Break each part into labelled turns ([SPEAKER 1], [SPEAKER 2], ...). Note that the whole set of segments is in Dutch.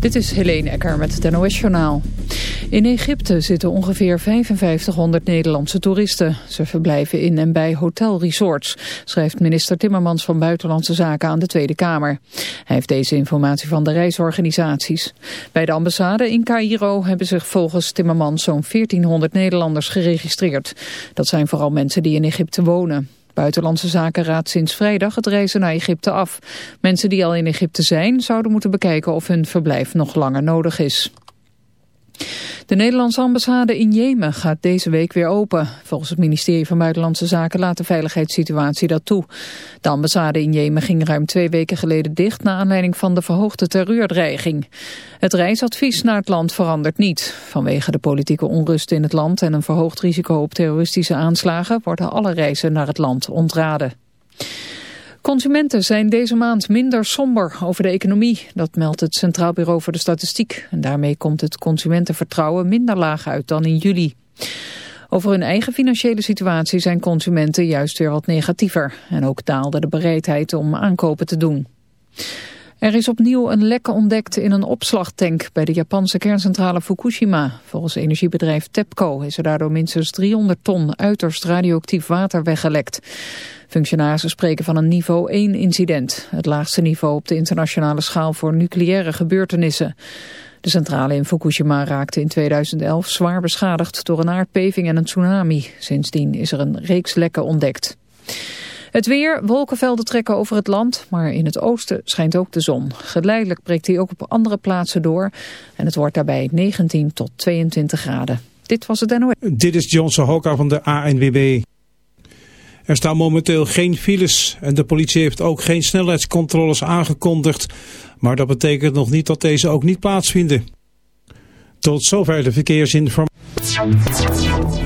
[SPEAKER 1] Dit is Helene Ecker met het NOS-journaal. In Egypte zitten ongeveer 5500 Nederlandse toeristen. Ze verblijven in en bij hotelresorts, schrijft minister Timmermans van Buitenlandse Zaken aan de Tweede Kamer. Hij heeft deze informatie van de reisorganisaties. Bij de ambassade in Cairo hebben zich volgens Timmermans zo'n 1400 Nederlanders geregistreerd. Dat zijn vooral mensen die in Egypte wonen. Buitenlandse Zaken raadt sinds vrijdag het reizen naar Egypte af. Mensen die al in Egypte zijn zouden moeten bekijken of hun verblijf nog langer nodig is. De Nederlandse ambassade in Jemen gaat deze week weer open. Volgens het ministerie van Buitenlandse Zaken laat de veiligheidssituatie dat toe. De ambassade in Jemen ging ruim twee weken geleden dicht... na aanleiding van de verhoogde terreurdreiging. Het reisadvies naar het land verandert niet. Vanwege de politieke onrust in het land... en een verhoogd risico op terroristische aanslagen... worden alle reizen naar het land ontraden. Consumenten zijn deze maand minder somber over de economie. Dat meldt het Centraal Bureau voor de Statistiek. En daarmee komt het consumentenvertrouwen minder laag uit dan in juli. Over hun eigen financiële situatie zijn consumenten juist weer wat negatiever. En ook daalde de bereidheid om aankopen te doen. Er is opnieuw een lek ontdekt in een opslagtank bij de Japanse kerncentrale Fukushima. Volgens energiebedrijf TEPCO is er daardoor minstens 300 ton uiterst radioactief water weggelekt. Functionarissen spreken van een niveau 1 incident, het laagste niveau op de internationale schaal voor nucleaire gebeurtenissen. De centrale in Fukushima raakte in 2011 zwaar beschadigd door een aardbeving en een tsunami. Sindsdien is er een reeks lekken ontdekt. Het weer, wolkenvelden trekken over het land, maar in het oosten schijnt ook de zon. Geleidelijk breekt hij ook op andere plaatsen door en het wordt daarbij 19 tot 22 graden. Dit was het NOS.
[SPEAKER 2] Dit is Johnson Hoka van de ANWB. Er staan momenteel geen files en de politie heeft ook geen snelheidscontroles aangekondigd. Maar dat betekent nog niet dat deze ook niet plaatsvinden. Tot zover de verkeersinformatie.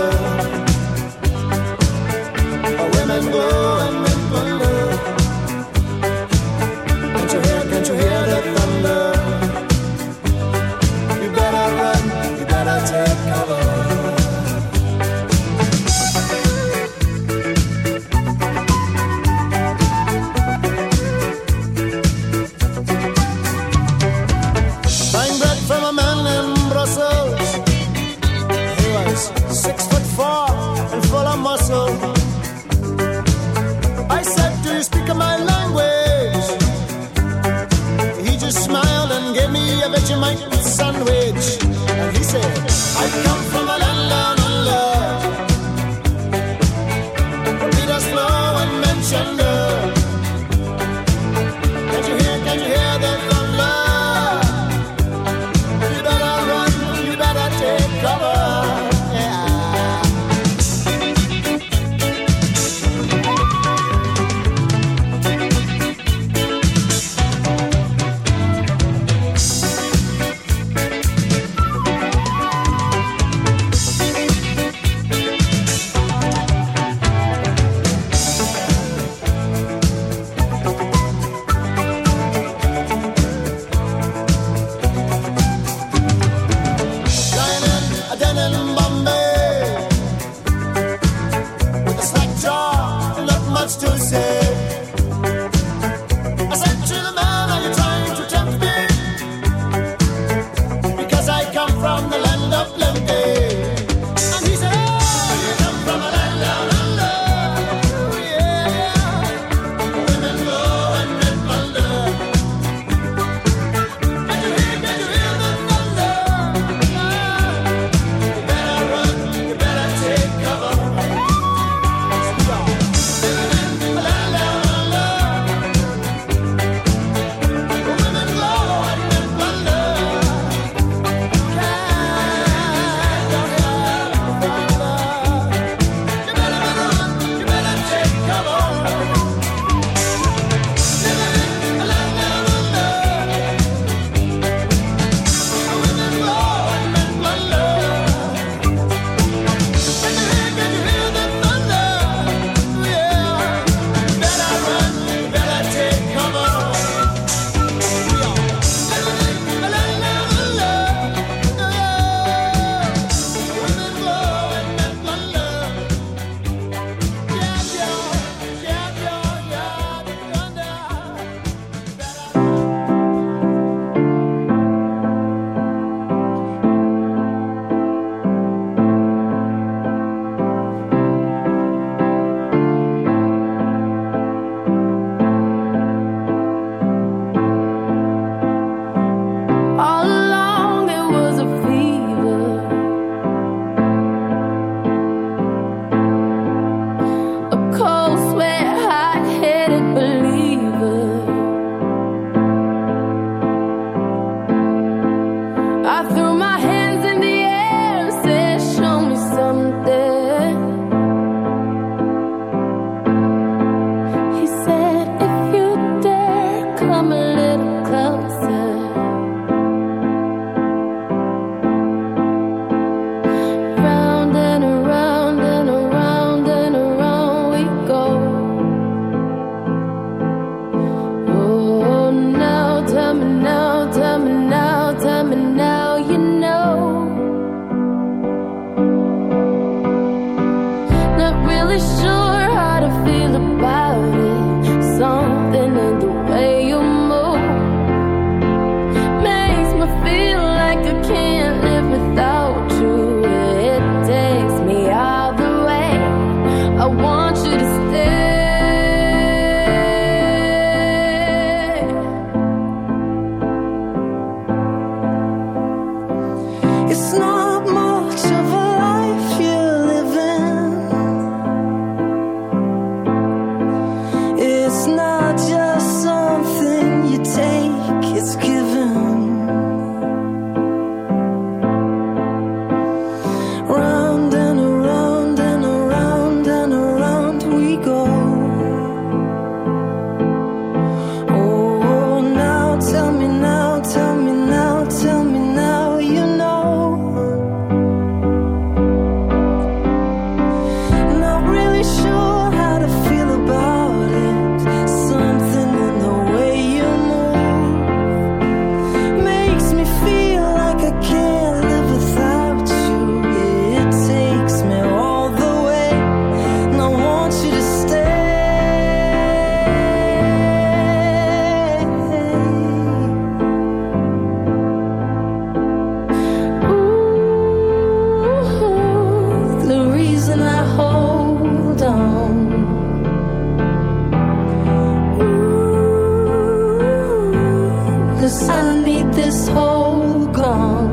[SPEAKER 3] I need this hole gone.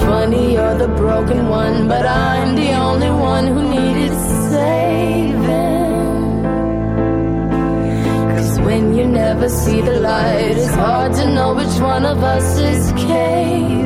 [SPEAKER 3] Funny, you're the broken one, but I'm the only one who needed saving. Cause when you never see the light, it's hard to know which one of us is caving.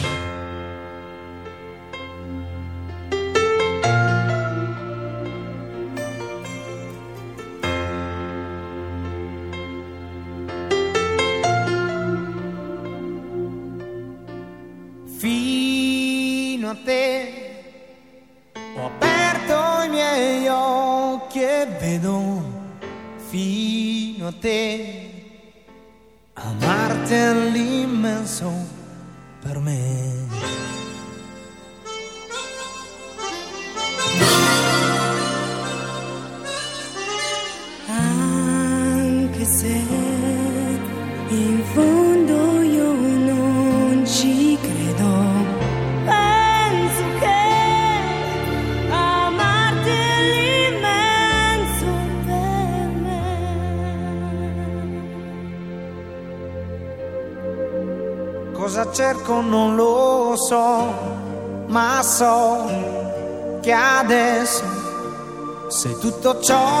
[SPEAKER 4] talk.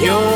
[SPEAKER 5] Yo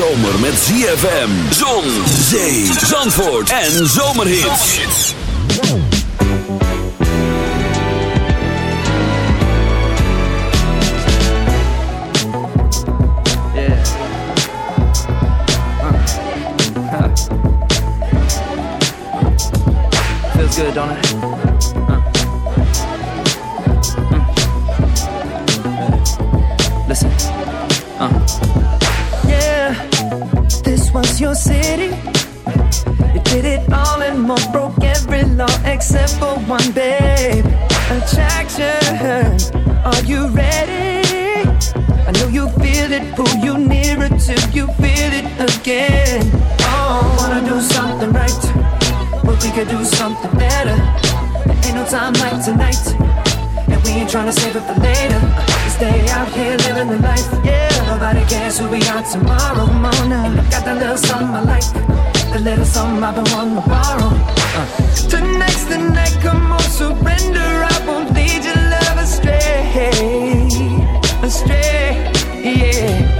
[SPEAKER 5] zomer met ZFM. Zon, zee, zandvoort en zomerhits.
[SPEAKER 6] Yeah. Feels good, don't it?
[SPEAKER 7] we could do something better. Ain't no time like tonight, and we ain't trying to save it for later. Stay out here living the life. Yeah, nobody cares who we are tomorrow morning. Got that little something I like, the little something I've been wanting to borrow. Uh. Tonight's the night, come on, surrender. I won't lead your love astray, astray, yeah.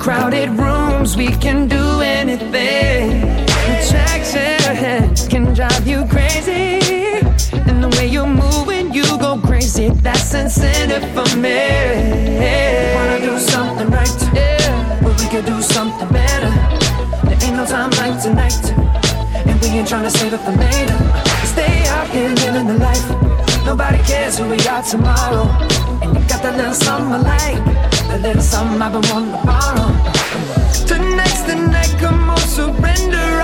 [SPEAKER 7] crowded rooms, we can do anything. Attractions can drive you crazy. And the way you move when you go crazy, that's incentive for me. Yeah. Wanna do something right, yeah. but we can do something better. There ain't no time like tonight, and we ain't trying to save it for later. Stay out here living the life. Nobody cares who we are tomorrow. And you got that little something I like, that little something I've been wanting to borrow. Tonight's the night, come on, surrender.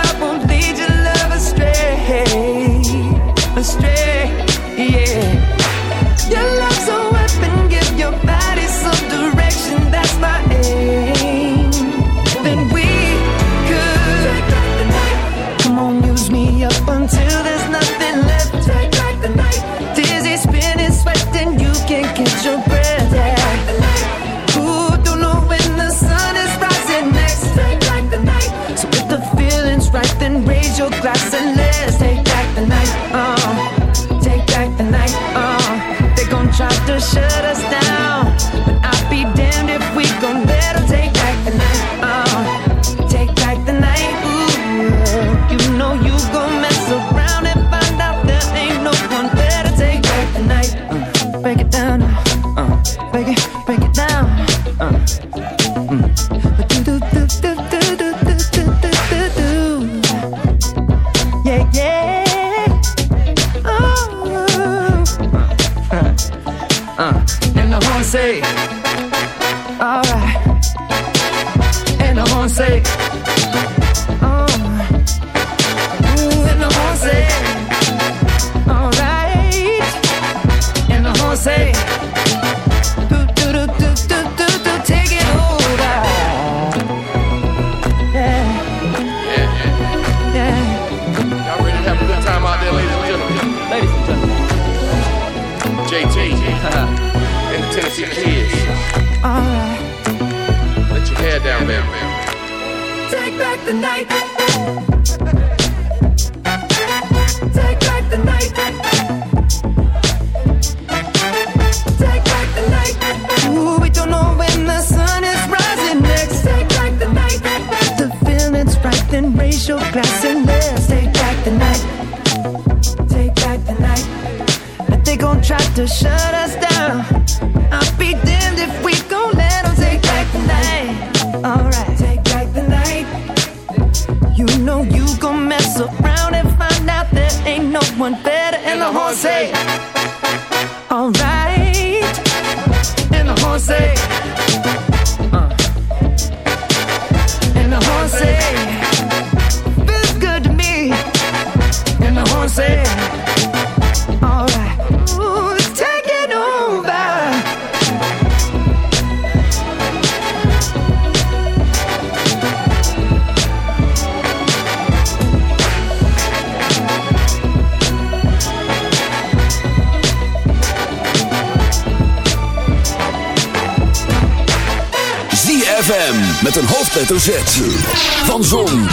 [SPEAKER 8] Een hoofdletter Z. Van Zon,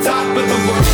[SPEAKER 9] top of the world,